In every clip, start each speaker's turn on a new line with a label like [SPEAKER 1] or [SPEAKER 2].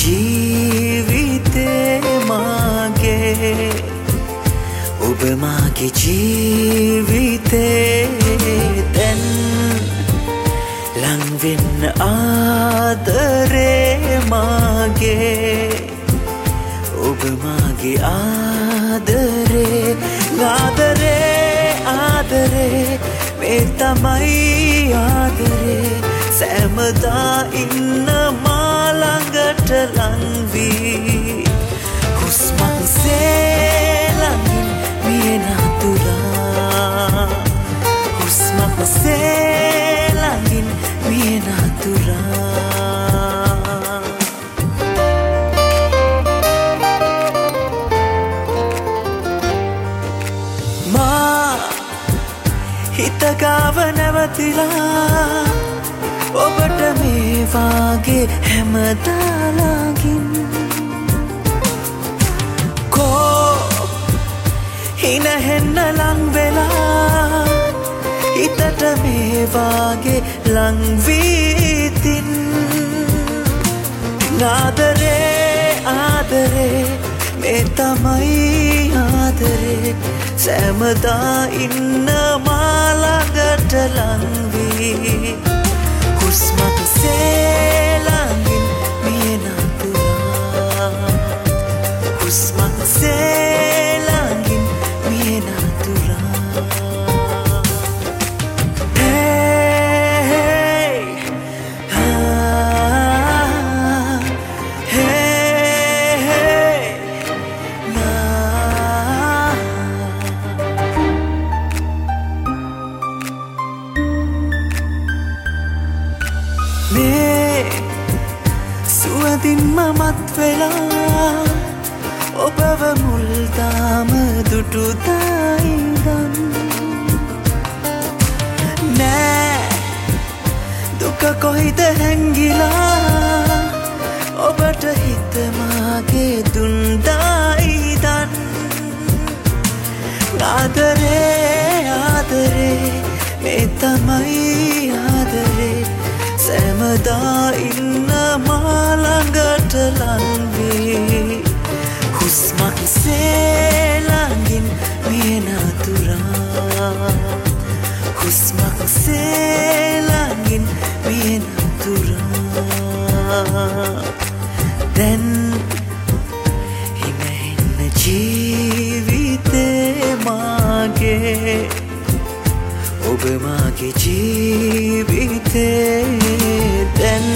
[SPEAKER 1] ජීවිතේ මාගේ ඔබ මාගේ ජීවිතේ දැන් ලංවෙන්න ආදරේ මාගේ ඔබ මාගේ ආදරේ ආදරේ ආදරේ මේ තමයි ආදරේ. සෑමදා ඉන්න මාළඟට ලංවී. හුස්මක් සේලඟින් මියනතුරා හුස්මක් සේලඟින් මියනතුරා මා හිතගාව නැවතිලා ඔබට මේවාගේ හැමදාලාගින්. කෝ හිනහෙන්න ලංවෙලා හිතට මේවාගේ ලංවීතින් ආදරේ ආදරේ මේ තමයි ආදරේ. සෑමදා ඉන්න මාළඟට ලංවී හුස්මක් සුවදින්ම මත් වෙලා ඔබව මුල්තාම දුටුතායිදන් නෑ දුක කොහිද හැංගිලා ඔබට හිතමාගේ දුන්දායිදන් ආදරේ ආදරේ මේ තමයි හුස්මක් සේලඟින් මියනතුරා දැන් හිනහෙන්න ජීවිතේ මාගේ ඔබ මාගේ ජීවිතේ. දැන්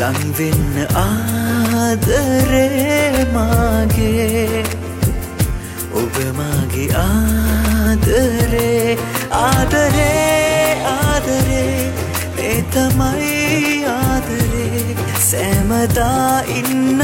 [SPEAKER 1] ලංවෙන්න ආදරේ මාගේ තමයි ආදරේ. සෑමදා ඉන්න